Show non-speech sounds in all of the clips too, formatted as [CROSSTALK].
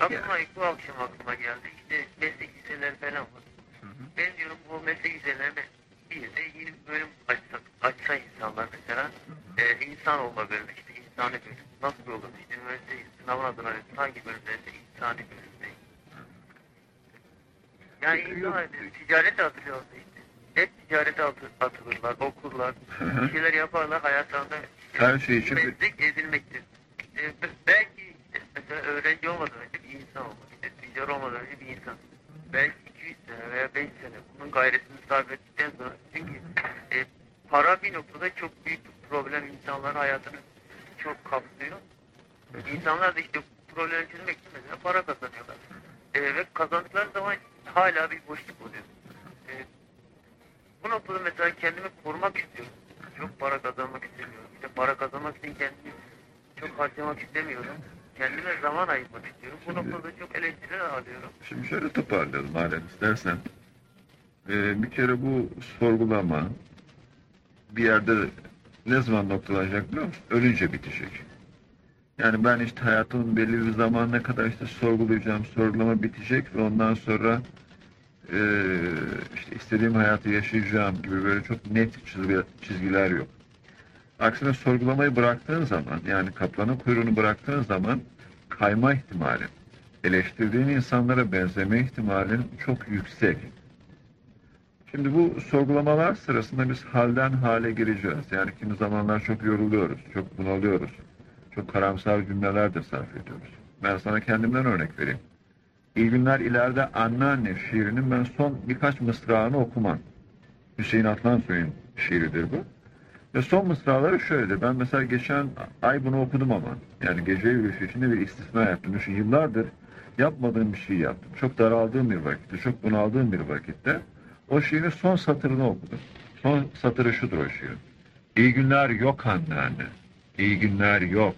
Aklıma bu akşam aklıma geldi. İşte meslek liseleri falan var. Ben diyorum bu meslek liselerine bir de yeni bir bölüm açsak, açsa insanlar mesela e, insan olma bölümü işte insani bölüm. Nasıl olur? İşte üniversite sınavına adına hangi bölümlerinde insani bölüm değil. Yani insanlar ticarete atılıyor işte. Hep ticarete atı- atılırlar, okurlar, Hı hı. bir şeyler yaparlar hayatlarında. Her şey için bir- meslek edilmektir. E, be- belki işte mesela öğrenci olmadan önce bir insan olmak, işte tüccar olmadan önce bir insan. Belki 200 sene veya 5 sene bunun gayretini sarf ettikten sonra çünkü e, para bir noktada çok büyük bir problem insanların hayatını çok kapsıyor. İnsanlar da işte problemi çözmek için mesela para kazanıyorlar. E, ve kazandıkları zaman hala bir boşluk oluyor. E, bu noktada mesela kendimi korumak istiyorum. Çok para kazanmak istemiyorum. İşte para kazanmak için kendimi çok harcamak istemiyorum. Kendime zaman ayırmak istiyorum. Bu noktada çok eleştiriler alıyorum. Şimdi şöyle toparlayalım madem istersen. Ee, bir kere bu sorgulama bir yerde ne zaman noktalanacak biliyor musun? Ölünce bitecek. Yani ben işte hayatımın belli bir zamanına kadar işte sorgulayacağım, sorgulama bitecek ve ondan sonra eee, işte istediğim hayatı yaşayacağım gibi böyle çok net çizgi- çizgiler yok. Aksine sorgulamayı bıraktığın zaman yani kaplanın kuyruğunu bıraktığın zaman kayma ihtimali, eleştirdiğin insanlara benzeme ihtimalin çok yüksek. Şimdi bu sorgulamalar sırasında biz halden hale gireceğiz. Yani kimi zamanlar çok yoruluyoruz, çok bunalıyoruz. Çok karamsar cümleler de sarf ediyoruz. Ben sana kendimden örnek vereyim. İyi günler ileride anneanne şiirinin ben son birkaç mısrağını okumam. Hüseyin Atlansoy'un şiiridir bu. Ve son mısraları şöyle. Ben mesela geçen ay bunu okudum ama. Yani gece yürüyüşü içinde bir istisna yaptım. Çünkü yıllardır yapmadığım bir şey yaptım. Çok daraldığım bir vakitte, çok bunaldığım bir vakitte o şiirin son satırını okudum. Son satırı şudur o şiirin. İyi günler yok anneanne. İyi günler yok.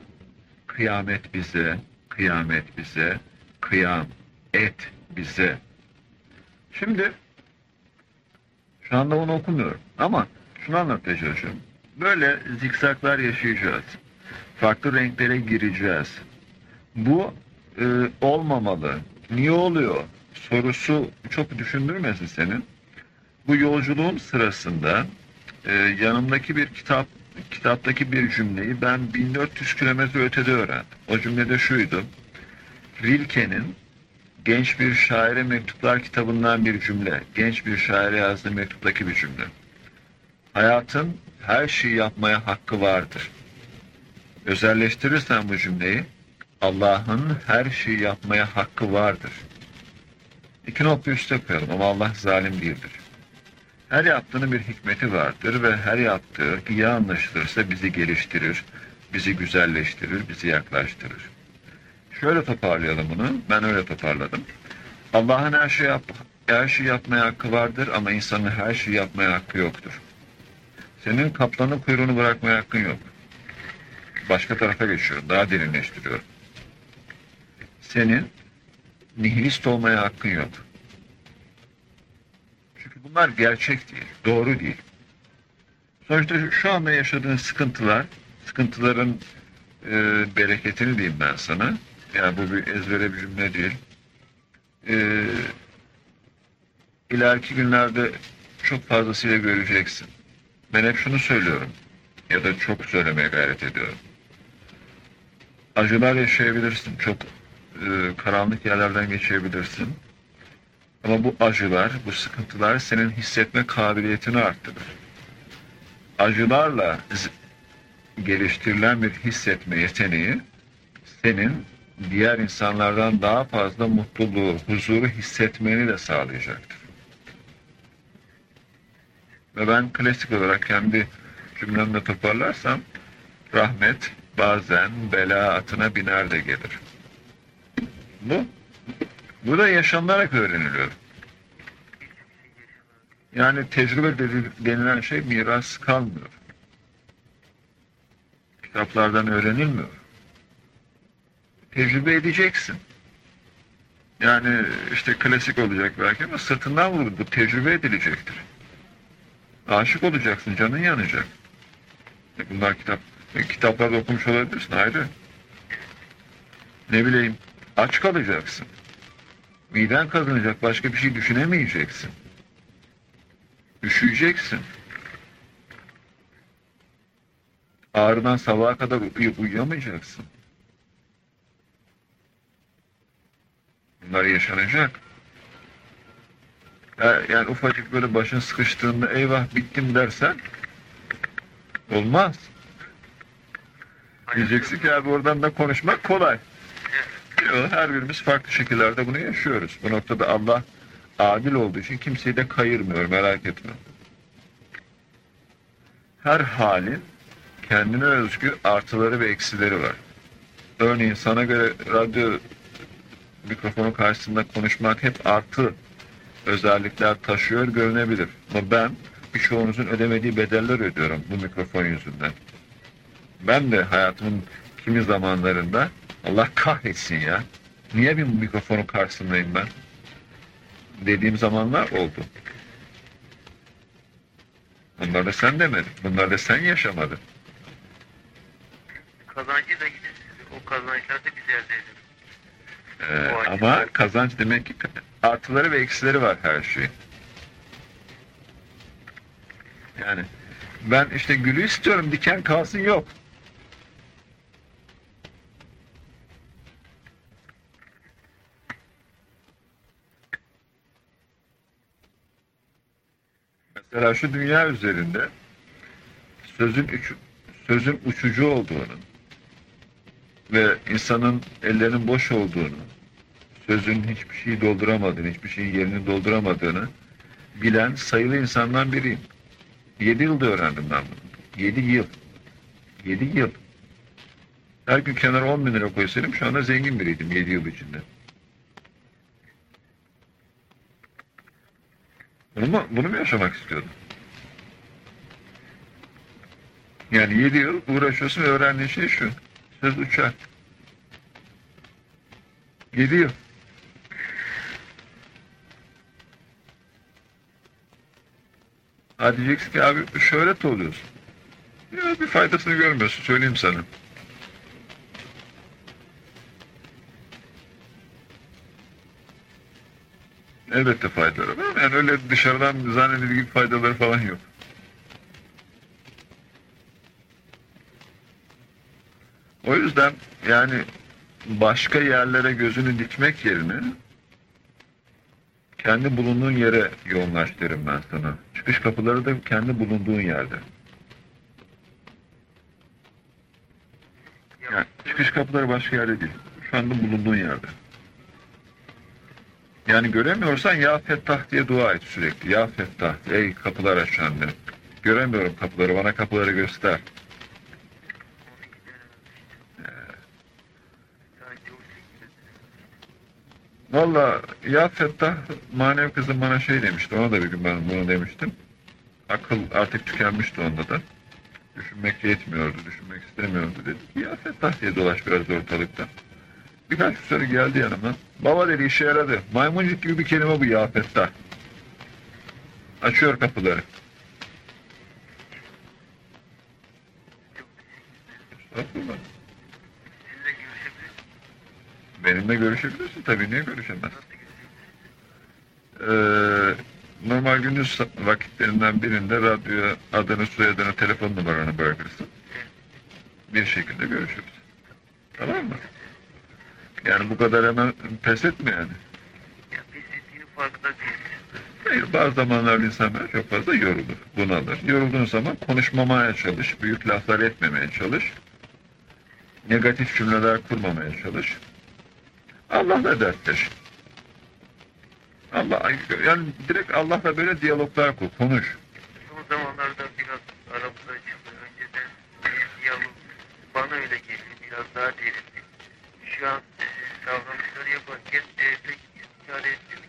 Kıyamet bize, kıyamet bize, kıyam et bize. Şimdi şu anda onu okumuyorum ama şunu anlatmaya çalışıyorum. Böyle zikzaklar yaşayacağız. Farklı renklere gireceğiz. Bu e, olmamalı. Niye oluyor? Sorusu çok düşündürmesin senin. Bu yolculuğum sırasında e, yanımdaki bir kitap kitaptaki bir cümleyi ben 1400 kilometre ötede öğrendim. O cümlede şuydu. Rilke'nin Genç Bir Şaire Mektuplar kitabından bir cümle. Genç bir şaire yazdığı mektuptaki bir cümle. Hayatın her şeyi yapmaya hakkı vardır. Özelleştirirsen bu cümleyi, Allah'ın her şeyi yapmaya hakkı vardır. İki nokta üste koyalım ama Allah zalim değildir. Her yaptığının bir hikmeti vardır ve her yaptığı iyi anlaşılırsa bizi geliştirir, bizi güzelleştirir, bizi yaklaştırır. Şöyle toparlayalım bunu. Ben öyle toparladım. Allah'ın her şey yap her şey yapmaya hakkı vardır ama insanın her şeyi yapmaya hakkı yoktur. Senin kaplanın kuyruğunu bırakmaya hakkın yok. Başka tarafa geçiyorum. Daha derinleştiriyorum. Senin nihilist olmaya hakkın yok. Bunlar gerçek değil, doğru değil. Sonuçta şu anda yaşadığın sıkıntılar, sıkıntıların e, bereketini diyeyim ben sana. Yani bu bir ezbere bir cümle değil. E, ileriki günlerde çok fazlasıyla göreceksin. Ben hep şunu söylüyorum ya da çok söylemeye gayret ediyorum. Acılar yaşayabilirsin, çok e, karanlık yerlerden geçebilirsin. Ama bu acılar, bu sıkıntılar senin hissetme kabiliyetini arttırır. Acılarla geliştirilen bir hissetme yeteneği senin diğer insanlardan daha fazla mutluluğu, huzuru hissetmeni de sağlayacaktır. Ve ben klasik olarak kendi cümlemle toparlarsam rahmet bazen bela atına biner de gelir. Bu, bu da yaşanarak öğreniliyor. Yani tecrübe denilen şey miras kalmıyor. Kitaplardan öğrenilmiyor. Tecrübe edeceksin. Yani işte klasik olacak belki ama sırtından vurur. Bu tecrübe edilecektir. Aşık olacaksın, canın yanacak. E Bunlar kitap, e, kitaplarda okumuş olabilirsin ayrı. Ne bileyim, Aç kalacaksın. Miden kazanacak başka bir şey düşünemeyeceksin. Üşüyeceksin. Ağrıdan sabaha kadar uyuyup uyuyamayacaksın. Bunlar yaşanacak. Ya- Yani ufacık böyle başın sıkıştığında eyvah bittim dersen olmaz. Diyeceksin ki abi oradan da konuşmak kolay. Her birimiz farklı şekillerde bunu yaşıyoruz. Bu noktada Allah adil olduğu için kimseyi de kayırmıyor merak etme. Her halin kendine özgü artıları ve eksileri var. Örneğin sana göre radyo mikrofonu karşısında konuşmak hep artı özellikler taşıyor görünebilir. Ama ben birçoğunuzun ödemediği bedeller ödüyorum bu mikrofon yüzünden. Ben de hayatımın kimi zamanlarında Allah kahretsin ya. Niye bir mikrofonun karşısındayım ben? Dediğim zamanlar oldu. Bunlar da sen demedin. Bunlar da sen yaşamadın. Kazancı da siz, o kazançları da biz elde ediyoruz. Ee, ama kazanç demek ki artıları ve eksileri var her şeyin. Yani ben işte gülü istiyorum diken kalsın yok. Mesela şu dünya üzerinde sözün uç, sözün uçucu olduğunu ve insanın ellerinin boş olduğunu, sözün hiçbir şeyi dolduramadığını, hiçbir şeyin yerini dolduramadığını bilen sayılı insandan biriyim. Yedi yılda öğrendim ben bunu. Yedi yıl. Yedi yıl. Her gün kenara on bin lira koysaydım şu anda zengin biriydim yedi yıl içinde. Bunu mu, bunu mu yaşamak istiyordum? Yani yedi yıl uğraşıyorsun ve öğrendiğin şey şu. Söz uçar. Yedi yıl. Ha diyeceksin ki abi şöhret oluyorsun. Ya bir faydasını görmüyorsun söyleyeyim sana. Elbette faydaları var yani öyle dışarıdan zannedildiği gibi faydaları falan yok. O yüzden yani başka yerlere gözünü dikmek yerine kendi bulunduğun yere yoğunlaş derim ben sana. Çıkış kapıları da kendi bulunduğun yerde. Yani çıkış kapıları başka yerde değil. Şu anda bulunduğun yerde. Yani göremiyorsan Ya Fettah diye dua et sürekli. Ya Fettah, ey kapılar açan benim. Göremiyorum kapıları, bana kapıları göster. Şekilde. Valla ya Fettah manevi kızım bana şey demişti. Ona da bir gün ben bunu demiştim. Akıl artık tükenmişti onda da. Düşünmek yetmiyordu, düşünmek istemiyordu dedi. Ya Fettah diye dolaş biraz ortalıkta. Birkaç sonra geldi yanıma. Baba dedi işe yaradı. Maymuncuk gibi bir kelime bu ya. Açıyor kapıları. Estağfurullah. Benimle görüşebilirsin tabii. Niye görüşemez? Ee, normal gündüz vakitlerinden birinde radyoya adını, soyadını, telefon numaranı bırakırsın. Bir şekilde görüşürüz. Tamam mı? Yani bu kadar hemen pes etme yani. Ya biz ettiğinin farkında değiliz. Hayır, bazı zamanlar insanlar çok fazla yorulur, bunalır. Yorulduğun zaman konuşmamaya çalış, büyük laflar etmemeye çalış. Negatif cümleler kurmamaya çalış. Allah'la dertleş. Allah, yani direkt Allah'la böyle diyaloglar kur, konuş. Son zamanlarda biraz aramıza çıktı. Önceden diyalog bana öyle geliyor. Biraz daha derinli. Şu an e, davranışları yaparken e, pek müsaade etmiyor.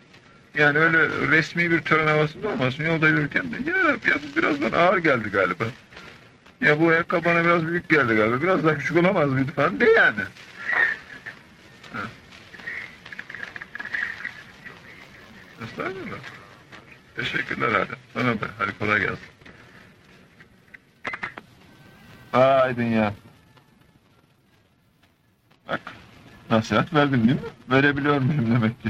Yani öyle resmi bir tören havasında olmasın. Yolda yürürken de ya, ya bu birazdan ağır geldi galiba. Ya bu ayakkabı bana biraz büyük geldi galiba. Biraz daha küçük olamaz mıydı falan de yani. Estağfurullah. Teşekkürler Adem. Sana da. Hadi kolay gelsin. Aydın ya. Bak. Nasihat verdim değil mi? Verebiliyor muyum demek ki.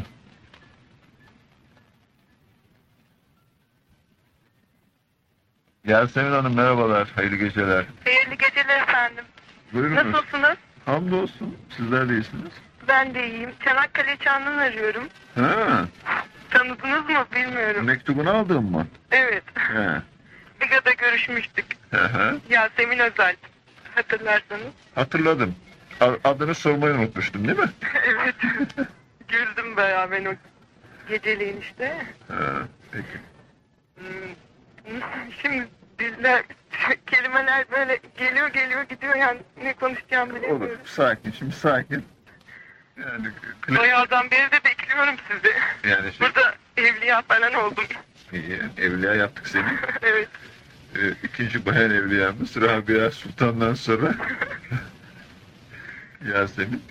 Yasemin Hanım merhabalar, hayırlı geceler. Hayırlı geceler efendim. Buyurunuz. Nasılsınız? Hamdolsun, sizler de iyisiniz. Ben de iyiyim. Çanakkale Çan'dan arıyorum. Ha, Tanıdınız mı bilmiyorum. mektubunu aldın mı? Evet. He. Biga'da görüşmüştük. Hı hı. Yasemin Özel. Hatırlarsanız. Hatırladım. Adını sormayı unutmuştum değil mi? [LAUGHS] evet. Güldüm bayağı ben o geceliğin işte. Ha, peki. Hmm. Şimdi diller, [LAUGHS] kelimeler böyle geliyor geliyor gidiyor yani ne konuşacağımı Olur, bilemiyorum. sakin, şimdi sakin. Yani, Bayağıdan beri de bekliyorum sizi. yani şey, Burada evliya falan oldum. iyi, evliya yaptık seni. [LAUGHS] evet. Ee, ikinci bayan evliyamız Rabia Sultan'dan sonra [LAUGHS] Yasemin.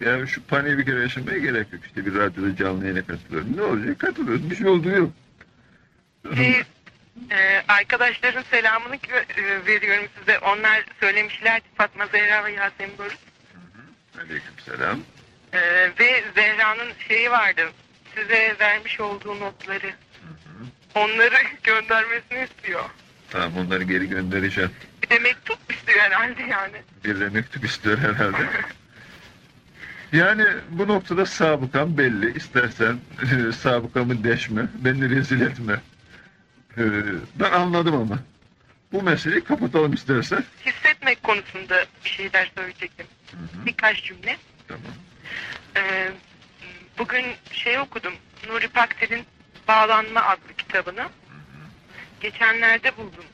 Yani şu paniği bir kere yaşamaya gerek yok. İşte bir radyoda canlı yayına katılıyorum. Ne olacak? Katılıyoruz. Bir şey olduğu yok. Şey, e, arkadaşların selamını e, veriyorum size. Onlar söylemişlerdi Fatma Zehra ve Yasemin Barış. Aleyküm selam. E, ve Zehra'nın şeyi vardı. Size vermiş olduğu notları. Onları [LAUGHS] göndermesini istiyor. Tamam onları geri göndereceğim. Bir de mektup istiyor herhalde yani. Bir de mektup istiyor herhalde. [LAUGHS] Yani bu noktada sabıkam belli. İstersen e, sabıkamı deşme, beni rezil etme. E, ben anladım ama. Bu meseleyi kapatalım istersen. Hissetmek konusunda bir şeyler söyleyecektim. Hı hı, Birkaç cümle. tamam. E, bugün şey okudum. Nuri Pakter'in Bağlanma adlı kitabını. Geçenlerde buldum.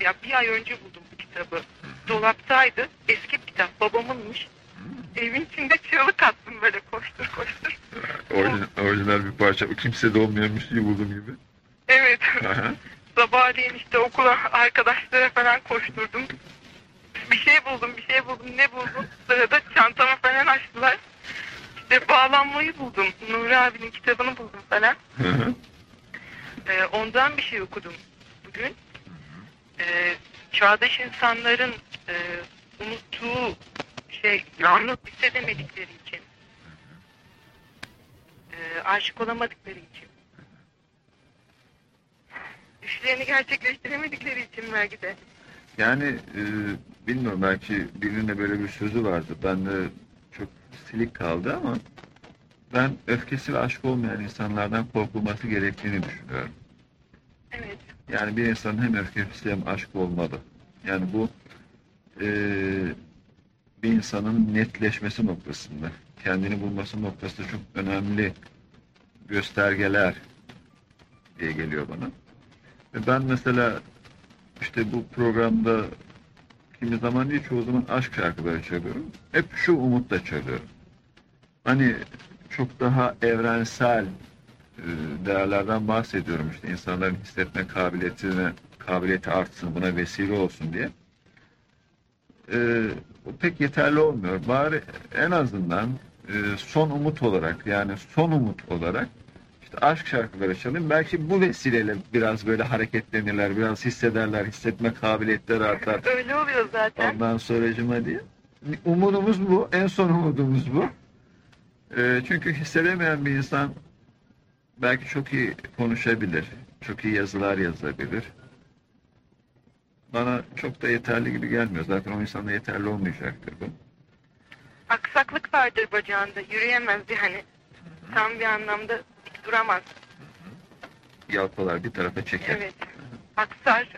Ya bir ay önce buldum bu kitabı. Dolaptaydı. Eski bir kitap. Babamınmış. Evin içinde çığlık attım böyle koştur koştur. Orijinal, orijinal bir parça. Bu kimsede olmayanmış diye buldum gibi. [LAUGHS] Sabahleyin işte okula arkadaşlara falan koşturdum. Bir şey buldum, bir şey buldum. Ne buldum? Sırada çantama falan açtılar. İşte bağlanmayı buldum. Nuri abinin kitabını buldum falan. Hı hı. Ee, ondan bir şey okudum bugün. Ee, çağdaş insanların e, unuttuğu şey, yalnız hissedemedikleri için, e, aşık olamadıkları için, düşlerini gerçekleştiremedikleri için belki de. Yani e, bilmiyorum belki birinin de böyle bir sözü vardı. Ben de çok silik kaldı ama ben öfkesi ve aşk olmayan insanlardan korkulması gerektiğini düşünüyorum. Evet, Yani bir insanın hem öfkesi hem aşkı olmalı. Yani bu e, bir insanın netleşmesi noktasında, kendini bulması noktasında çok önemli göstergeler diye geliyor bana. Ve ben mesela işte bu programda kimi zaman değil çoğu zaman aşk şarkıları çalıyorum. Hep şu umutla çalıyorum. Hani çok daha evrensel e, değerlerden bahsediyorum işte insanların hissetme kabiliyetine kabiliyeti artsın buna vesile olsun diye. E, o pek yeterli olmuyor. Bari en azından e, son umut olarak yani son umut olarak işte aşk şarkıları çalayım. Belki bu vesileyle biraz böyle hareketlenirler, biraz hissederler, hissetme kabiliyetleri artar. [LAUGHS] öyle oluyor zaten. Ondan sonracıma diye. Umudumuz bu. En son umudumuz bu. Ee, çünkü hissedemeyen bir insan belki çok iyi konuşabilir. Çok iyi yazılar yazabilir. Bana çok da yeterli gibi gelmiyor. Zaten o insanda yeterli olmayacaktır bu. Aksaklık vardır bacağında, yürüyemezdi hani. Tam bir anlamda duramaz. Yalpalar bir tarafa çeker. Evet, aksar,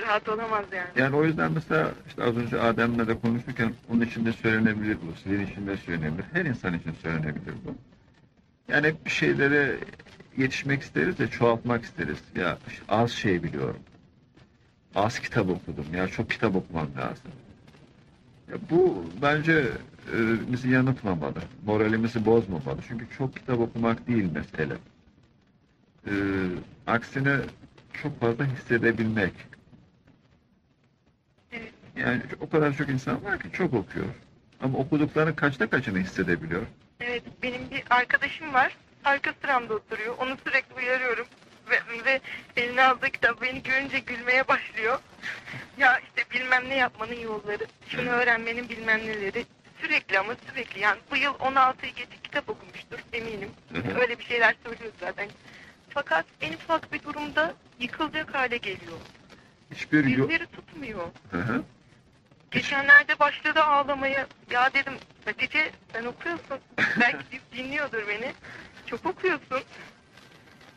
rahat olamaz yani. Yani o yüzden mesela işte az önce Adem'le de konuşurken onun için de söylenebilir bu. Sizin için de söylenebilir. Her insan için söylenebilir bu. Yani hep bir şeylere yetişmek isteriz de çoğaltmak isteriz. Ya işte az şey biliyorum. Az kitap okudum. Ya çok kitap okumam lazım. Ya bu bence e, bizi yanıltmamalı. Moralimizi bozmamalı. Çünkü çok kitap okumak değil mesele. E, aksine çok fazla hissedebilmek. Evet. Yani o kadar çok insan var ki çok okuyor. Ama okuduklarının kaçta kaçını hissedebiliyor? Evet, benim bir arkadaşım var. Arka sıramda oturuyor. Onu sürekli uyarıyorum. Ve, ve eline aldığı kitap beni görünce gülmeye başlıyor. Ya işte bilmem ne yapmanın yolları, şunu öğrenmenin bilmem neleri. Sürekli ama sürekli yani bu yıl 16'yı geçik kitap okumuştur eminim. Öyle bir şeyler söylüyor zaten. Fakat en ufak bir durumda yıkılacak hale geliyor. Hiçbir yol... Dizleri tutmuyor. Hı hı. Geçenlerde başladı ağlamaya. Ya dedim Hatice sen okuyorsun. [LAUGHS] Belki din- dinliyordur beni. Çok okuyorsun.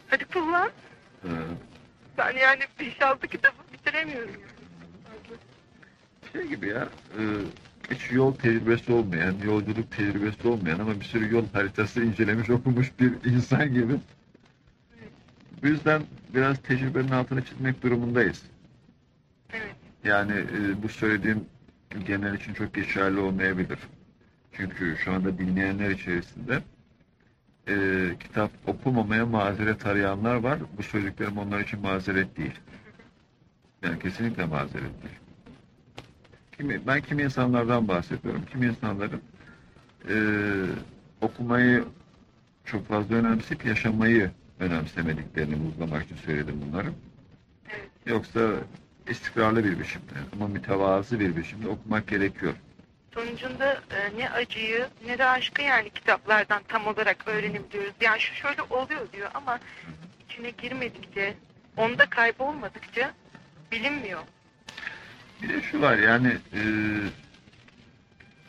Hadi kullan. Hı. Ben yani 5-6 kitabı bitiremiyorum. Şey gibi ya, e, hiç yol tecrübesi olmayan, yolculuk tecrübesi olmayan ama bir sürü yol haritası incelemiş, okumuş bir insan gibi. Bu yüzden biraz tecrübenin altına çizmek durumundayız. Evet. Yani e, bu söylediğim genel için çok geçerli olmayabilir. Çünkü şu anda dinleyenler içerisinde e, kitap okumamaya mazeret arayanlar var. Bu söylediklerim onlar için mazeret değil. Yani kesinlikle mazeret değil. Kimi, ben kimi insanlardan bahsediyorum. Kimi insanların e, okumayı çok fazla önemseyip yaşamayı önemsemediklerini vurgulamak için söyledim bunları. Yoksa istikrarlı bir biçimde ama mütevazı bir biçimde okumak gerekiyor. Sonucunda e, ne acıyı ne de aşkı yani kitaplardan tam olarak öğrenebiliyoruz. Yani şu şöyle oluyor diyor ama içine girmedikçe, onda kaybolmadıkça bilinmiyor. Bir de şu var yani e,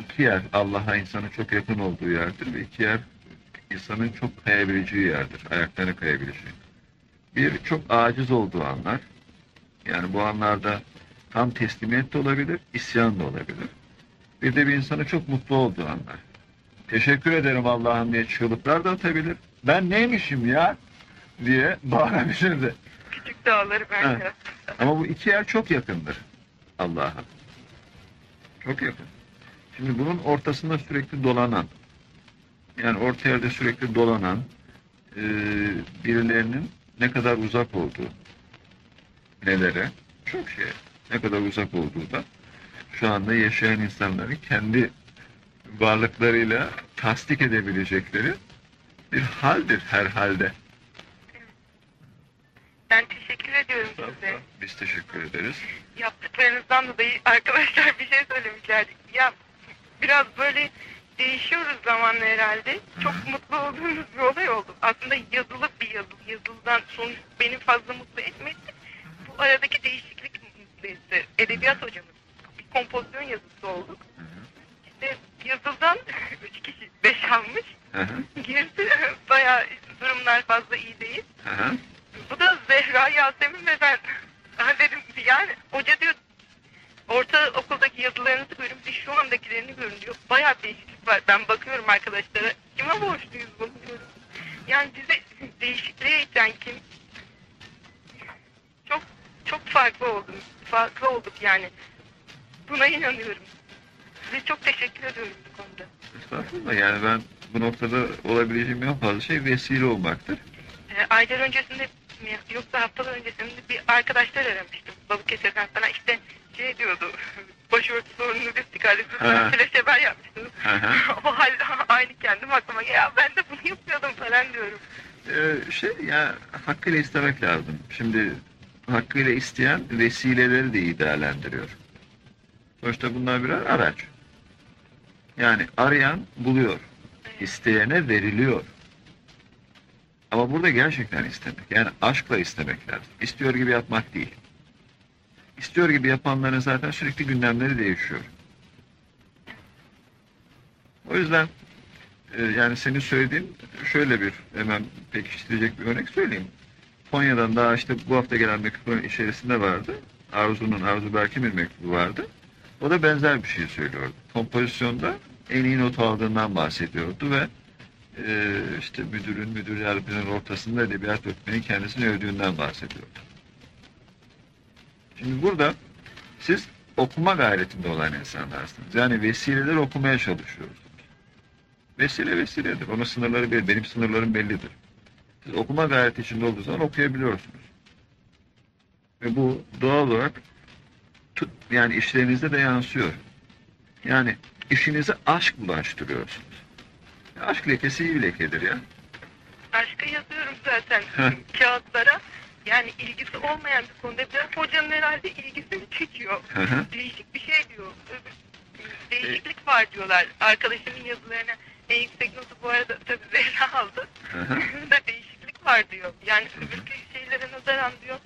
iki yer Allah'a insanın çok yakın olduğu yerdir ve iki yer insanın çok kayabileceği yerdir. Ayaklarına kayabileceği. Bir çok aciz olduğu anlar. Yani bu anlarda tam teslimiyet de olabilir, isyan da olabilir. Bir de bir insanın çok mutlu olduğu anlar. Teşekkür ederim Allah'ım diye çığlıklar da atabilir. Ben neymişim ya diye bağırabilir [LAUGHS] de. Küçük dağları yaptım. Ama bu iki yer çok yakındır Allah'a. Çok yakın. Şimdi bunun ortasında sürekli dolanan, yani orta yerde sürekli dolanan e, birilerinin ne kadar uzak olduğu, nelere, çok şey, ne kadar uzak olduğu da şu anda yaşayan insanların kendi varlıklarıyla tasdik edebilecekleri bir haldir herhalde. Ben teşekkür ediyorum size. Biz teşekkür ederiz. Yaptıklarınızdan dolayı [LAUGHS] arkadaşlar bir şey söylemişlerdi. Ya biraz böyle değişiyoruz zamanla herhalde. Çok mutlu olduğumuz bir olay oldu. Aslında yazılı bir yazı. Yazılıdan sonuç beni fazla mutlu etmedi. Bu aradaki değişiklik mutlu etti. Edebiyat hocamız. Bir kompozisyon yazısı olduk. İşte yazıldan [LAUGHS] üç kişi beş almış. Hı hı. Gerisi [LAUGHS] bayağı durumlar fazla iyi değil. Hı hı. Bu da Zehra Yasemin ve ben. Ben dedim yani hoca diyor orta okuldaki yazılarınızı görün bir şu andakilerini görün diyor. Bayağı değişiklik var. Ben bakıyorum arkadaşlara. Kime borçluyuz bunu diyorum. Yani bize değişikliğe iten kim? Çok çok farklı oldum. Farklı olduk yani. Buna inanıyorum. Size çok teşekkür ediyorum bu konuda. Estağfurullah yani ben bu noktada olabileceğim en fazla şey vesile olmaktır. E, aylar öncesinde mi yoksa haftalar öncesinde bir arkadaşlar aramıştım Balıkesir'den sana işte şey diyordu [LAUGHS] başörtü sorununu biz çıkardık flash haber yapmıştınız. [LAUGHS] O hal aynı kendim aklıma ya ben de bunu yapıyordum falan diyorum. Ee, şey ya hakkıyla istemek lazım. Şimdi hakkıyla isteyen vesileleri de iyi değerlendiriyor. Sonuçta bunlar birer araç. Yani arayan buluyor. İsteyene veriliyor. Ama burada gerçekten istemek. Yani aşkla istemek lazım. İstiyor gibi yapmak değil. İstiyor gibi yapanların zaten sürekli gündemleri değişiyor. O yüzden e, yani senin söylediğin şöyle bir hemen pekiştirecek bir örnek söyleyeyim. Konya'dan daha işte bu hafta gelen mektubun içerisinde vardı. Arzu'nun, Arzu Berk'in bir mektubu vardı. O da benzer bir şey söylüyordu. Kompozisyonda en iyi not aldığından bahsediyordu ve e, işte müdürün, müdür yardımcının ortasında edebiyat öğretmeni kendisini övdüğünden bahsediyordu. Şimdi burada siz okuma gayretinde olan insanlarsınız. Yani vesileler okumaya çalışıyorsunuz. Vesile vesiledir. Onun sınırları belli. Benim sınırlarım bellidir. Siz okuma gayreti içinde olduğu zaman okuyabiliyorsunuz. Ve bu doğal olarak tut, yani işlerinizde de yansıyor. Yani işinize aşk bulaştırıyorsunuz. Aşk lekesi iyi bir lekedir ya. Aşkı yazıyorum zaten kağıtlara. Yani ilgisi olmayan bir konuda biraz hocanın herhalde ilgisini çekiyor. Değişik bir şey diyor. Değişiklik var diyorlar. Arkadaşımın yazılarına en yüksek notu bu arada tabii Zehra aldı. Da değişiklik var diyor. Yani öbürkü şeylere nazaran diyor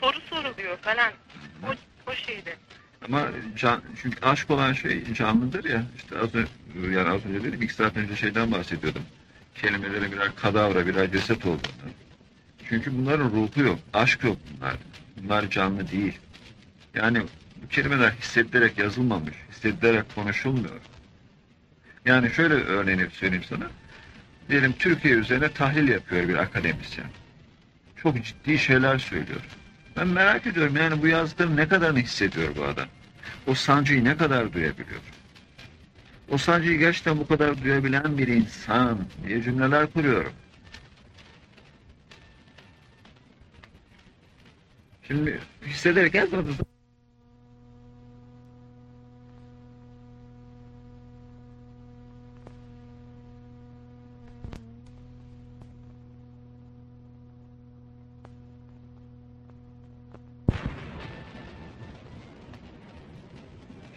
soru soruluyor falan. O, o şeyde. Ama can, çünkü aşk olan şey canlıdır ya. İşte az önce, yani az önce dedim iki saat önce şeyden bahsediyordum. Kelimelerin birer kadavra, birer ceset olduğunu. Çünkü bunların ruhu yok, aşk yok bunlar. Bunlar canlı değil. Yani bu kelimeler hissedilerek yazılmamış, hissedilerek konuşulmuyor. Yani şöyle örneğini söyleyeyim sana. Diyelim Türkiye üzerine tahlil yapıyor bir akademisyen. Çok ciddi şeyler söylüyor. Ben merak ediyorum yani bu yazdıkları ne kadarını hissediyor bu adam? O sancıyı ne kadar duyabiliyor? O sancıyı gerçekten bu kadar duyabilen bir insan diye cümleler kuruyorum. Şimdi hissederek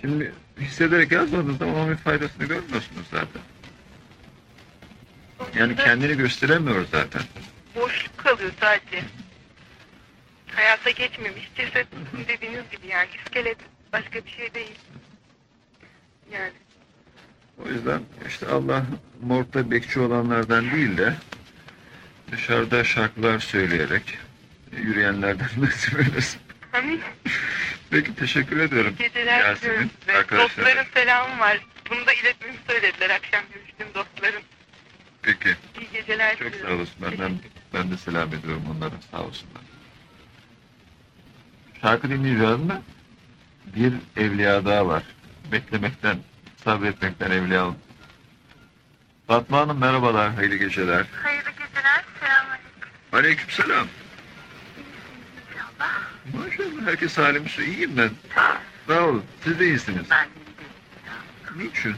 Şimdi hissederek yazmadığınız zaman onun bir faydasını görmüyorsunuz zaten. Yani kendini gösteremiyor zaten. boşluk kalıyor sadece. Hayata geçmemiş ceset dediğiniz gibi yani iskelet başka bir şey değil. Yani O yüzden işte Allah morgda bekçi olanlardan değil de dışarıda şarkılar söyleyerek yürüyenlerden [LAUGHS] nasip eylesin. hani Peki teşekkür ediyorum. geceler Yasemin, diliyorum size. arkadaşlar. Dostların selamı var. Bunu da iletmemi söylediler akşam görüştüğüm dostlarım. Peki. İyi geceler Çok diliyorum. sağ olasın. Benden, ben de selam ediyorum onlara. Sağ olsunlar. Şarkı dinleyeceğiz mi? Bir evliya daha var. Beklemekten, sabretmekten evliya olun. Fatma Hanım merhabalar, hayırlı geceler. Hayırlı geceler. Selamünaleyküm. Aleyküm selam. Maşallah herkes halim su. İyiyim ben. Sağ olun. Siz de iyisiniz. Niçin?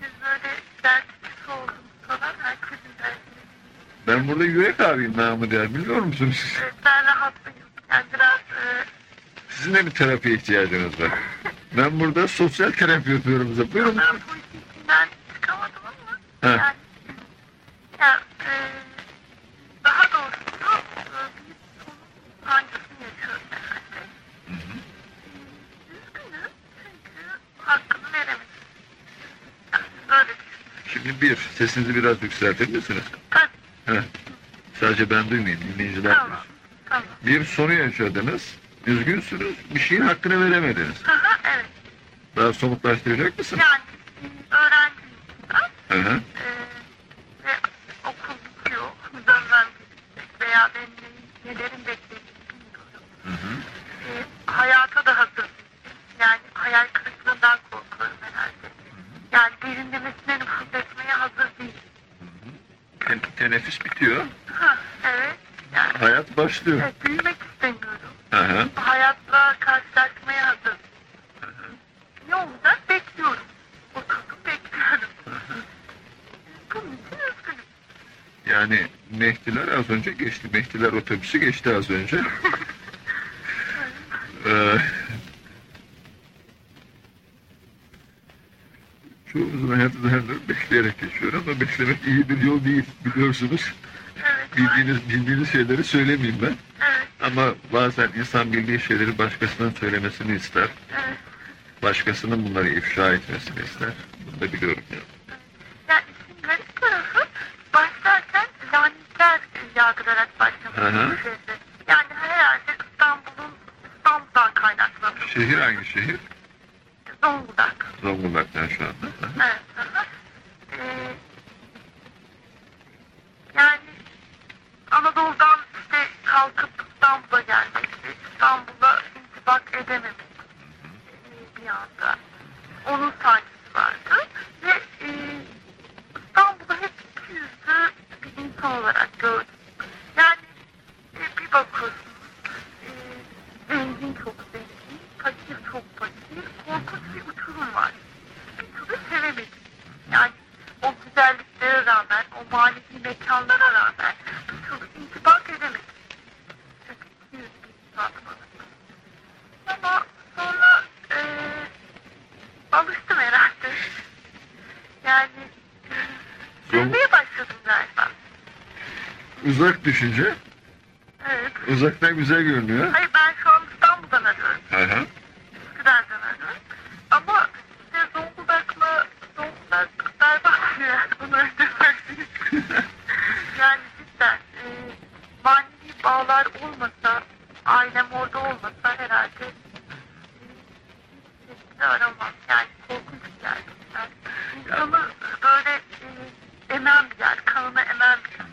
Siz böyle dertçisi oldunuz falan. Herkesin dertini. Ben burada yürek abiyim namı der. Biliyor musunuz? Evet, ben rahatlıyım. Yani biraz e, Sizin de bir terapiye ihtiyacınız var. Ben burada sosyal terapi yapıyorum size. Buyurun. ben bu işin içinden çıkamadım ama He. yani ya, e, daha doğrusu e, bir sorun sancısını yaşıyorum herhalde. Hı hı. Üzgünüm çünkü hakkını veremedim. Yani böyle düşünüyorum. Şimdi bir, sesinizi biraz yükseltir misiniz? Heh. Sadece ben duymayayım, dinleyiciler Tamam. duysun. Tamam. Bir sorun yaşadınız, üzgünsünüz, bir şeyin hakkını veremediniz. Hı hı, evet. Daha somutlaştıracak mısın? Yani öğrenciyim ben. Hı hı. Ee, ve okul bitiyor. Dönmem gerekecek veya benim nelerin beklediğini bilmiyorum. Hı hı. Ee, hayata da hazır değilim. Yani hayal kırıklığından korkuyorum herhalde. Yani derinlemesine nüfuz etmeye hazır değilim. Teneffüs bitiyor, Ha, evet. Yani hayat başlıyor. evet, büyümek istemiyorum. Hı hı. Hayatla karşılaşmaya hazır. Ne olacak bekliyorum. Oturdum bekliyorum. Bunun için üzgünüm. Yani Mehdiler az önce geçti. Mehdiler otobüsü geçti az önce. [LAUGHS] Ee, çoğumuzun hayatı zaten bekleyerek geçiyor ama beklemek iyi biliyorsunuz. Evet. Bildiğiniz, bildiğiniz şeyleri söylemeyeyim ben. Evet. Ama bazen insan bildiği şeyleri başkasının söylemesini ister. Evet. Başkasının bunları ifşa etmesini ister. Bunu da biliyorum ya. Yani garip tarafı başlarken lanetler yağdırarak başlamış. Yani herhalde İstanbul'un İstanbul'dan kaynaklanıyor. Şehir hangi şehir? Zonguldak. Zonguldak'tan şu anda. Evet. hı hı. Ee, yani Anadolu'dan işte kalkıp İstanbul'a gelmesi, İstanbul'a intibak edememek ee, bir anda. Onun sancısı vardı. Ve e, İstanbul'u hep iki yüzlü bir insan olarak gördüm. Yani e, bir bakıyorsunuz e, zengin çok zengin, fakir çok fakir, korkunç bir uçurum var. Bir türlü sevemedim. Yani o güzelliklere rağmen, o manevi mekanlara rağmen bir türlü intibak edemedim. Çünkü iki yüzlü bir insan bana. Ama Yani e, sevmeye başladım galiba. Uzak düşünce Evet. uzaktan güzel görünüyor. Hayır ben şu an İstanbul'dan arıyorum. Hı hı. Üsküdar'dan arıyorum. Ama işte Zonguldak'la Zonguldak berbat bir yer. Onu öyle söyleyeyim. yani cidden e, manevi bağlar olmasa, ailem orada olmasa herhalde e, hiçbir şekilde aramam. Yani korkunç bir yer. Yani insanı böyle e, emen bir yer, kanına emen bir yer.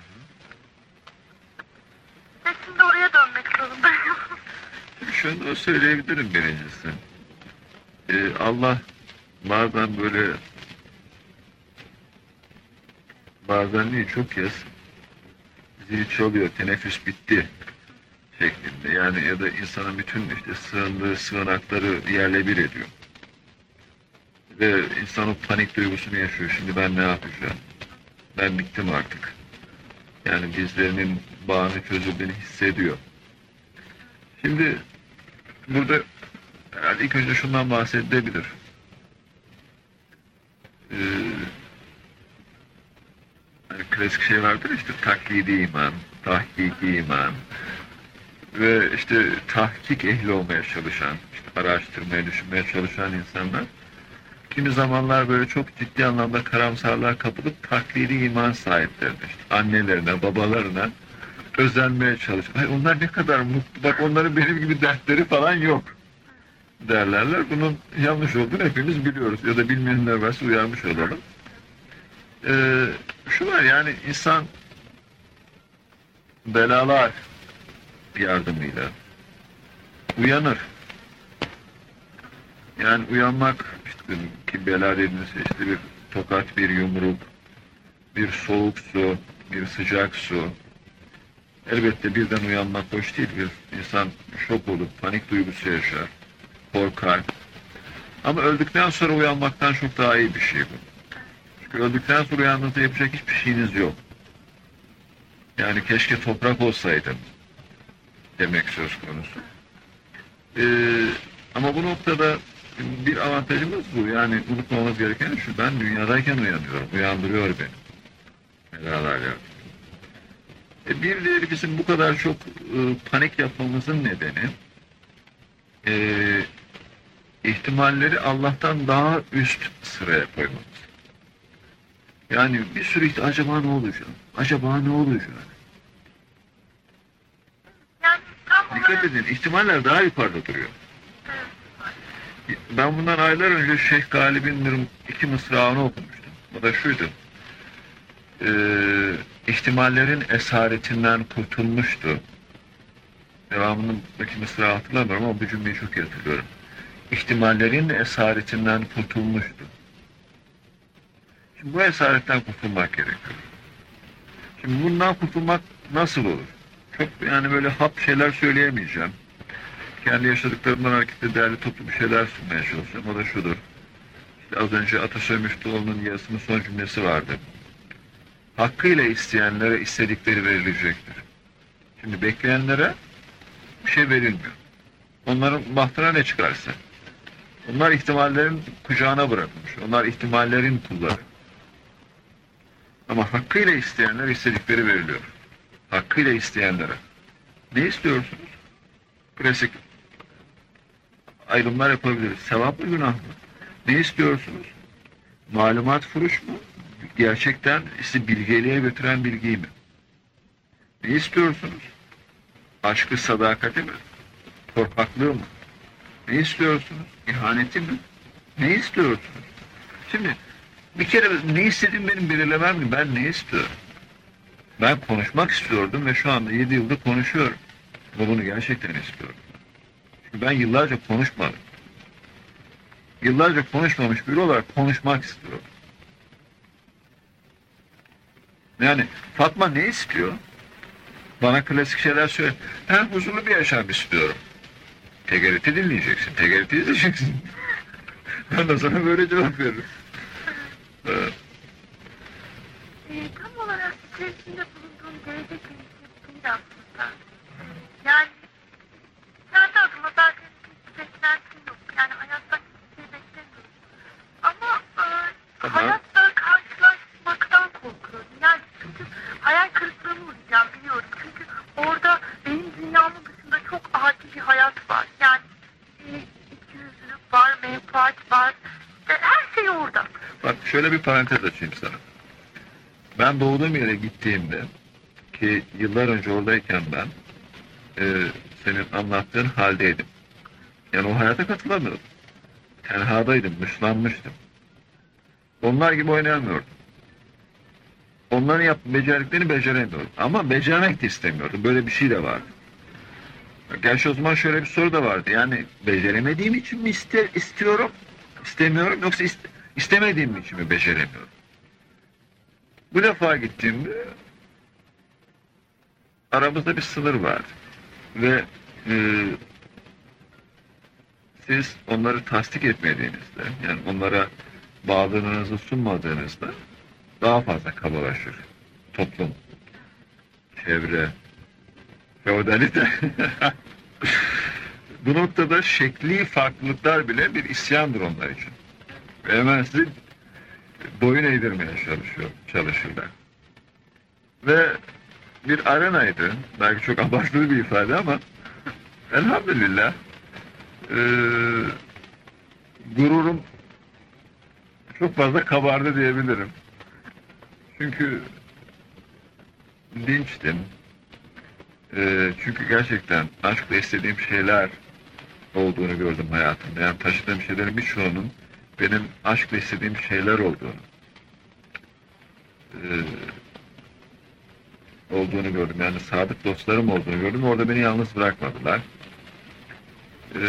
Ve şimdi oraya dönmek zorundayım. Şunu söyleyebilirim birincisi. Ee, Allah bazen böyle bazen değil çok kez zil çalıyor, teneffüs bitti şeklinde. Yani ya da insanın bütün işte sığındığı sığınakları yerle bir ediyor. Ve insan o panik duygusunu yaşıyor. Şimdi ben ne yapacağım? Ben bittim artık. Yani dizlerinin bağını çözüldüğünü hissediyor. Şimdi burada herhalde ilk önce şundan bahsedilebilir. Ee, hani klasik şey vardır işte taklidi iman, tahkiki iman ve işte tahkik ehli olmaya çalışan, işte araştırmaya, düşünmeye çalışan insanlar kimi zamanlar böyle çok ciddi anlamda karamsarlığa kapılıp taklidi iman sahiplerine, işte annelerine, babalarına özenmeye çalış. Ay onlar ne kadar mutlu. Bak onların benim gibi dertleri falan yok derlerler. Bunun yanlış olduğunu hepimiz biliyoruz. Ya da bilmeyenler varsa uyarmış olalım. Ee, şu var yani insan belalar yardımıyla uyanır. Yani uyanmak işte ki bela dediğiniz şey işte bir tokat, bir yumruk, bir soğuk su, bir sıcak su, Elbette birden uyanmak hoş değil. Bir insan şok olur, panik duygusu yaşar, korkar. Ama öldükten sonra uyanmaktan çok daha iyi bir şey bu. Çünkü öldükten sonra uyandığınızda yapacak hiçbir şeyiniz yok. Yani keşke toprak olsaydım demek söz konusu. Ee, ama bu noktada bir avantajımız bu. Yani unutmamamız gereken şu, ben dünyadayken uyanıyorum, uyandırıyor beni. Belalar yapıyor. E, Bir diğeri bizim bu kadar çok e, panik yapmamızın nedeni e, ihtimalleri Allah'tan daha üst sıraya koymamız. Yani bir sürü ihti- acaba ne olacak? Acaba ne olacak? Yani Dikkat edin ihtimaller daha yukarıda duruyor. Ben bundan aylar önce Şeyh Galip'in bir iki mısrağını okumuştum. O da şuydu. Ee, ihtimallerin esaretinden kurtulmuştu. Devamındaki mısrağı hatırlamıyorum ama bu cümleyi çok iyi hatırlıyorum. İhtimallerin esaretinden kurtulmuştu. Şimdi bu esaretten kurtulmak gerekiyor. Şimdi bundan kurtulmak nasıl olur? Çok yani böyle hap şeyler söyleyemeyeceğim. Kendi yaşadıklarımdan hareketle değerli toplu bir şeyler sunmaya çalışacağım. O da şudur. İşte az önce Atasoy Müftüoğlu'nun yazısının son cümlesi vardı. Hakkıyla isteyenlere istedikleri verilecektir. Şimdi bekleyenlere bir şey verilmiyor. Onların bahtına ne çıkarsa. Onlar ihtimallerin kucağına bırakılmış. Onlar ihtimallerin kulları. Ama hakkıyla isteyenler istedikleri veriliyor. Hakkıyla isteyenlere. Ne istiyorsunuz? Klasik ayrımlar yapabiliriz. Sevap mı günah mı? Ne istiyorsunuz? Malumat furuş mu? Gerçekten sizi bilgeliğe götüren bilgiyi mi? Ne istiyorsunuz? Aşkı sadakati mi? Korkaklığı mı? Ne istiyorsunuz? İhaneti mi? Ne istiyorsunuz? Şimdi bir kere ne istediğim benim belirlemem mi? Ben ne istiyorum? Ben konuşmak istiyordum ve şu anda 7 yıldır konuşuyorum. Ve bunu gerçekten istiyorum. Çünkü ben yıllarca konuşmadım. Yıllarca konuşmamış biri olarak konuşmak istiyorum. Yani Fatma ne istiyor? Bana klasik şeyler söyle. Ben huzurlu bir yaşam istiyorum. Tegeriti dinleyeceksin. Tegeriti izleyeceksin. [LAUGHS] ben de sana böyle cevap veririm. Evet. e, tam olarak içerisinde bulunduğum gelecek endişesi değil aslında. Yani kendi adıma zaten hiç beklentim yok. Yani hayattan hiçbir şey beklemiyorum. Ama e, Tamam. hayatta artık hayal kırıklığına uğrayacağım biliyorum. Çünkü orada benim dünyamın dışında çok acil bir hayat var. Yani e, ikiyüzlülük var, menfaat var. İşte her şey orada. Bak şöyle bir parantez açayım sana. Ben doğduğum yere gittiğimde ki yıllar önce oradayken ben e, senin anlattığın haldeydim. Yani o hayata katılamıyordum. Tenhadaydım, dışlanmıştım. Onlar gibi oynayamıyordum. Onların yap becerdiklerini beceremiyordum. Ama becermek de istemiyordum. Böyle bir şey de vardı. Gerçi o zaman şöyle bir soru da vardı. Yani beceremediğim için mi iste, istiyorum, istemiyorum yoksa iste, istemediğim için mi beceremiyorum? Bu defa gittiğimde aramızda bir sınır vardı. Ve e, siz onları tasdik etmediğinizde, yani onlara bağlılığınızı sunmadığınızda daha fazla kabalaşır. Toplum, çevre, feodalite. [LAUGHS] Bu noktada şekli farklılıklar bile bir isyandır onlar için. Hemen sizi boyun eğdirmeye çalışıyor, çalışırlar. Ve bir arenaydı. Belki çok abartılı bir ifade ama elhamdülillah e, gururum çok fazla kabardı diyebilirim. Çünkü dinçtim. E, çünkü gerçekten aşkla istediğim şeyler olduğunu gördüm hayatımda. Yani taşıdığım şeylerin birçoğunun benim aşkla istediğim şeyler olduğunu e, olduğunu gördüm. Yani sadık dostlarım olduğunu gördüm. Orada beni yalnız bırakmadılar. E,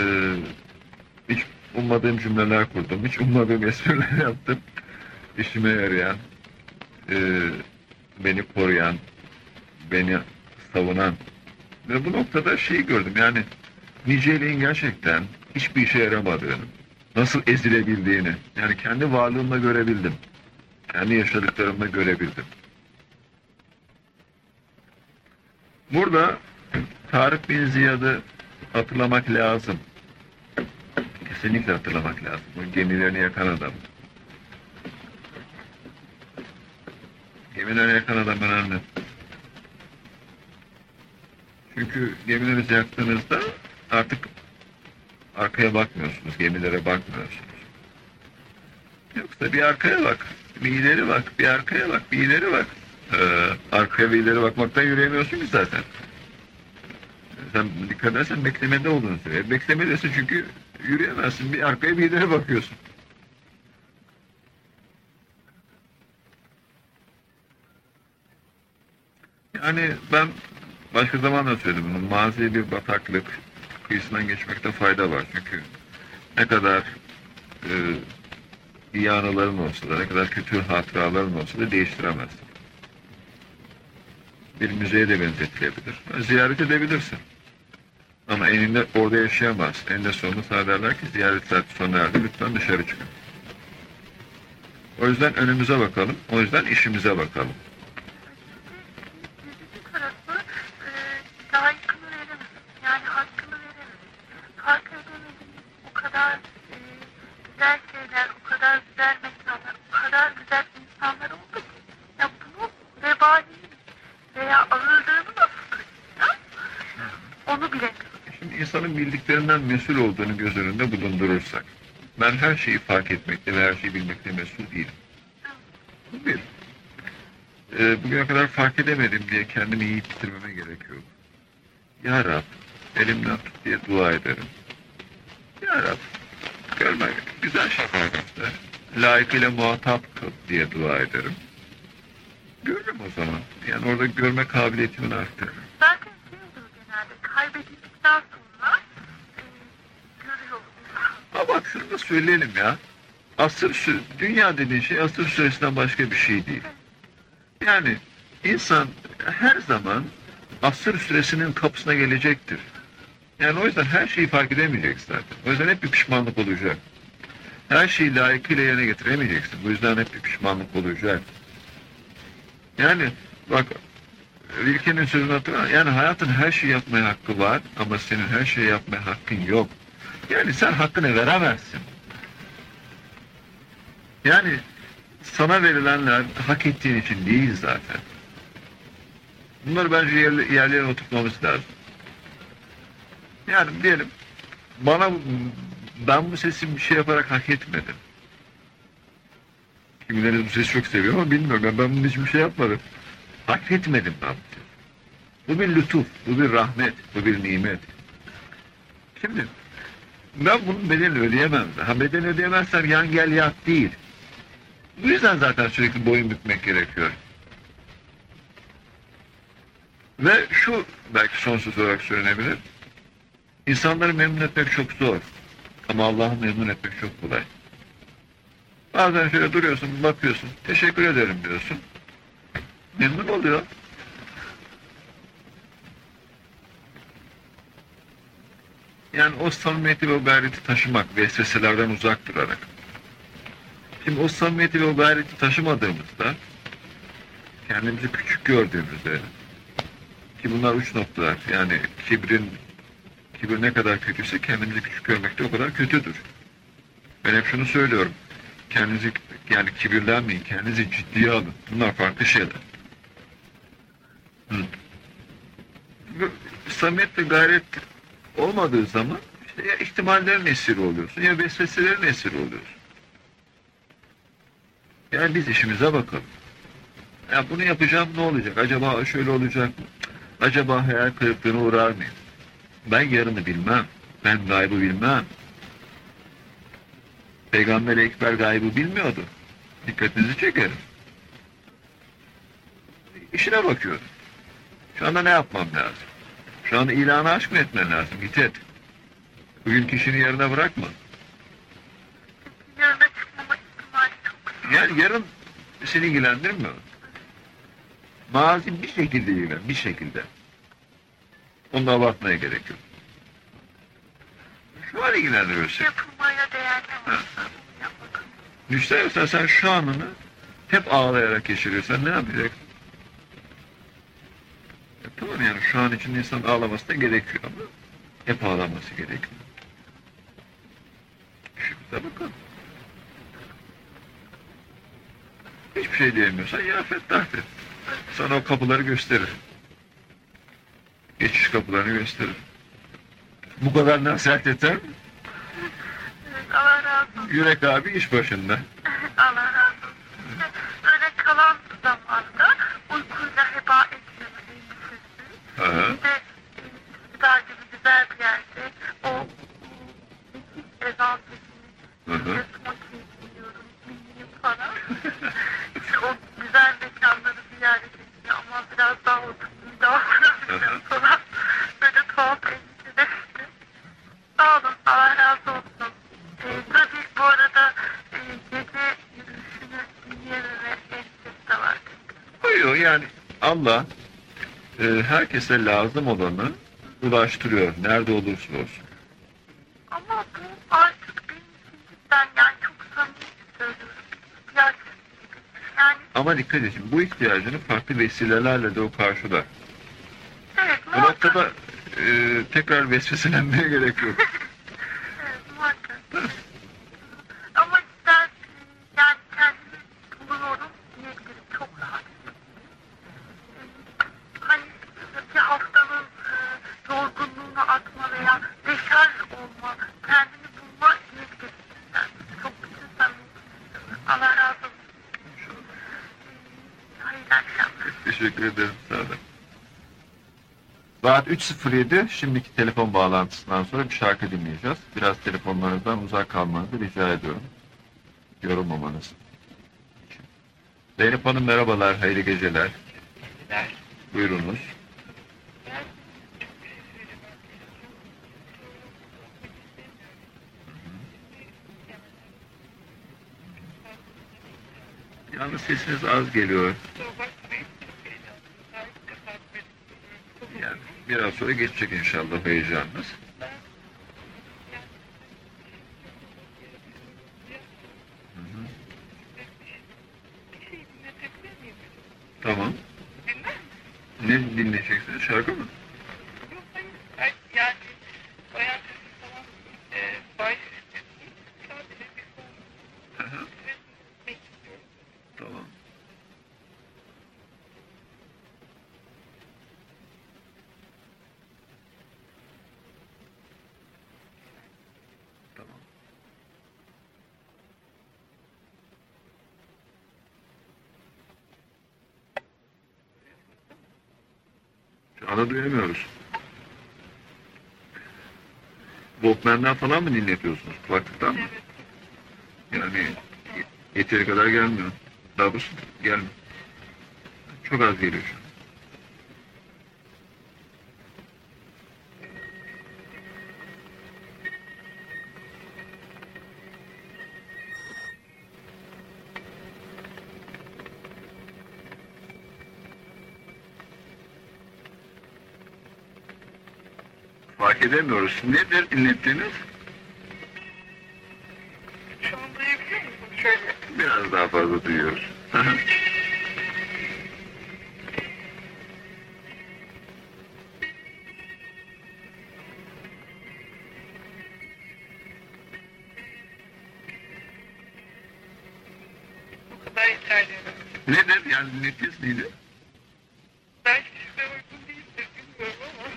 hiç ummadığım cümleler kurdum. Hiç ummadığım espriler [LAUGHS] yaptım. İşime yarayan, e, beni koruyan, beni savunan ve bu noktada şeyi gördüm yani niceliğin gerçekten hiçbir işe yaramadığını, nasıl ezilebildiğini, yani kendi varlığımla görebildim. Kendi yaşadıklarımla görebildim. Burada Tarık bin Ziyad'ı hatırlamak lazım. Kesinlikle hatırlamak lazım. O gemilerini yakan adam. Gemilerini yakan adam önemli. Çünkü gemilerinizi yaktığınızda artık arkaya bakmıyorsunuz, gemilere bakmıyorsunuz. Yoksa bir arkaya bak, bir ileri bak, bir arkaya bak, bir ileri bak. Ee, arkaya ve ileri bakmaktan yürüyemiyorsun ki zaten. Sen dikkat edersen beklemede olduğunu söylüyor. Beklemedesin çünkü yürüyemezsin. Bir arkaya bir ileri bakıyorsun. Yani ben başka zaman da söyledim bunu. Mazi bir bataklık kıyısından geçmekte fayda var. Çünkü ne kadar e, iyi anıların olsa da, ne kadar kötü hatıraların olsa da değiştiremezsin. Bir müzeye de benzetilebilir. Ziyaret edebilirsin. Ama eninde orada yaşayamazsın. Eninde sonunda sana derler ki ziyaret saati sona erdi, lütfen dışarı çıkın. O yüzden önümüze bakalım, o yüzden işimize bakalım. Yüzücü tarafı e, layıkını veremedim. Yani hakkını veremedim. Fark edemediğimiz o kadar e, güzel şeyler, o kadar güzel mekanlar, o kadar güzel insanlar oldu ki. Ya bunu vebalini veya ağırlığını nasıl taşıyacağız? Onu bilemiyorum. Bildiklerinden mesul olduğunu göz önünde bulundurursak, ben her şeyi fark etmekte ve her şeyi bilmekte mesul değilim. Bu bir. Ee, bugüne kadar fark edemedim diye kendimi iyi bitirmeme gerek yok. Ya Rab, elimden tut diye dua ederim. Ya Rab, görme, güzel göster. Layıkıyla muhatap kıl diye dua ederim. Görürüm o zaman. Yani orada görme kabiliyetimin arttırırım. Zaten şey olur genelde kaybedildikten sonra e, görüyoruz. Ama bak şunu da söyleyelim ya. Asır sü dünya dediğin şey asır süresinden başka bir şey değil. Yani insan her zaman asır süresinin kapısına gelecektir. Yani o yüzden her şeyi fark edemeyeceksin zaten. O yüzden hep bir pişmanlık olacak. Her şeyi layıkıyla yerine getiremeyeceksin. Bu yüzden hep bir pişmanlık olacak. Yani bak Rilke'nin sözünü hatırla. Yani hayatın her şeyi yapmaya hakkı var ama senin her şeyi yapmaya hakkın yok. Yani sen hakkını veremezsin. Yani sana verilenler hak ettiğin için değil zaten. Bunları bence yerli, yerlerine oturtmamız lazım. Yani diyelim bana ben bu sesi bir şey yaparak hak etmedim. Kimileri bu sesi çok seviyor ama bilmiyorum. Ben, ben bunun hiçbir şey yapmadım. Hak etmedim ben bu. Bu bir lütuf, bu bir rahmet, bu bir nimet. Şimdi ben bunun bedelini ödeyemem. Ha bedelini ödeyemezsem yan gel yat değil. Bu yüzden zaten sürekli boyun bükmek gerekiyor. Ve şu belki sonsuz olarak söylenebilir. İnsanları memnun etmek çok zor. Ama Allah'ı memnun etmek çok kolay. Bazen şöyle duruyorsun, bakıyorsun, teşekkür ederim diyorsun. Memnun oluyor. Yani o samimiyeti ve gayreti taşımak, vesveselerden uzak durarak. Şimdi o samimiyeti ve o gayreti taşımadığımızda kendimizi küçük gördüğümüzde ki bunlar uç noktalar. Yani kibrin kibir ne kadar kötüyse kendimizi küçük görmek de o kadar kötüdür. Ben hep şunu söylüyorum. Kendinizi yani kibirlenmeyin, kendinizi ciddiye alın. Bunlar farklı şeyler. Hı. Samimiyet ve gayret olmadığı zaman işte ya ihtimallerin esiri oluyorsun ya vesveselerin esiri oluyorsun. Yani biz işimize bakalım. Ya bunu yapacağım ne olacak? Acaba şöyle olacak mı? Acaba hayal kırıklığına uğrar mıyım? Ben yarını bilmem. Ben gaybı bilmem. Peygamber Ekber gaybı bilmiyordu. Dikkatinizi çekerim. İşine bakıyorum. Şu anda ne yapmam lazım? Şu anda ilanı aşk mı etmen lazım? Git et. Bugün kişinin yerine bırakma. Çok Yani yarın seni ilgilendirmiyor. Mazi bir şekilde ilgilen, bir şekilde. Onu abartmaya gerek yok. Şu an ilgilendiriyor seni. yapılmaya değer. Düşünsene sen şu anını hep ağlayarak geçiriyorsan ne yapacaksın? E, tamam yani şu an için insan ağlaması da gerekiyor ama hep ağlaması gerekiyor. İşimize bakalım. Hiçbir şey diyemiyorsan ya fettah et. Sana o kapıları gösterir. Geçiş kapılarını gösterir. Bu kadar nasihat yeter mi? Yürek abi iş başında. Allah razı olsun. İşte böyle kalan zamanda uykuyla heba etmemek endişesi. Aha. Bir de e, Üsküdar gibi güzel bir yerde o e, nefis ezan sesini Hı hı. bir smoking giyiyorum, miniyim falan. işte o güzel mekanları ziyaret ediyor ama biraz daha oturayım, daha konuşayım falan. Böyle tuhaf endişeleşti. Sağ olun, Allah razı olsun. Ee, tabii bu arada e, gece yürüyüşünü dinleyememe endişesi de var. Koyuyor yani Allah e, herkese lazım olanı ulaştırıyor. Nerede olursa olsun. Ama bu artık benim için cidden yani çok samimi söylüyorum. İhtiyaç. Yani Ama dikkat edin bu ihtiyacını farklı vesilelerle de o karşılar. evet Bu noktada e, tekrar vesveselenmeye gerek yok. Evet muhakkak. Ama cidden e, yani kendimi buluyorum diyebilirim. Çok rahat. E, Hani bir haftanın e, yorgunluğunu atma veya deşarj olma, kendini bulma diyebilirim. Yani çok bütün samimiyetimle. Allah razı olsun. E, Hayırlı akşamlar. Teşekkür ederim. Saat 3.07. Şimdiki telefon bağlantısından sonra bir şarkı dinleyeceğiz. Biraz telefonlarınızdan uzak kalmanızı rica ediyorum. Yorulmamanız. Zeynep Hanım merhabalar, hayırlı geceler. Buyurunuz. Yalnız sesiniz az geliyor. Yani biraz sonra geçecek inşallah heyecanınız. Hı hı. Tamam. Ne dinleyeceksiniz? Şarkı mı? Yani bayağı sesi falan e, baş sadece bir son Hı hı. bekliyorum. Tamam. Ana duyamıyoruz. Walkman'dan falan mı dinletiyorsunuz? Kulaklıktan mı? Evet. Yani yeteri kadar gelmiyor. Daha doğrusu gelmiyor. Çok az geliyor şu an. Fark edemiyoruz. Nedir dinlettiğiniz? Şu an duyabiliyor musun? Şöyle. Biraz daha fazla duyuyoruz. Bu kadar yeterli. Nedir? Yani dinlettiğiniz neydi? Belki size uygun değildir bilmiyorum ama.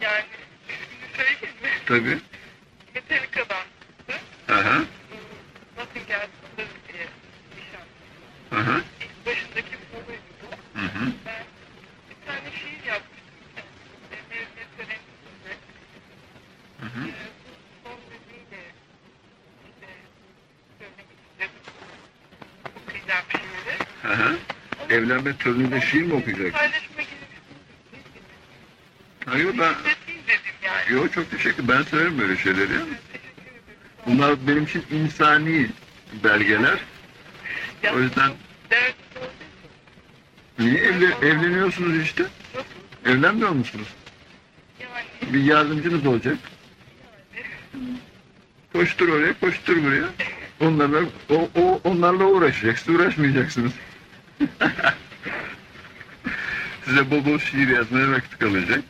Yani ismini Tabii. Metallica'dan çıktı. Hı hı. Nothing Else Matters diye bir şarkı. Hı hı. İlk başındaki soluydu bu. Hı hı. Ben bir tane şiir yapmıştım. Mevlüt Tören'inde. Hı hı. Ee, bu son müziğiyle işte söylemek istedim. Okuyacağım şiiri. Hı hı. Evlenme töreninde şiir mi okuyacak? Paylaşma gibi bir şey. Hayır ben... Yok çok teşekkür Ben severim böyle şeyleri. Bunlar benim için insani belgeler. O yüzden niye evle- evleniyorsunuz işte? Evlenmiyor musunuz? Bir yardımcınız olacak. Koştur oraya, koştur buraya. Onlarla, o, o, onlarla uğraşacaksınız, uğraşmayacaksınız. [LAUGHS] Size bol bol şiir yazmaya vakit kalacak.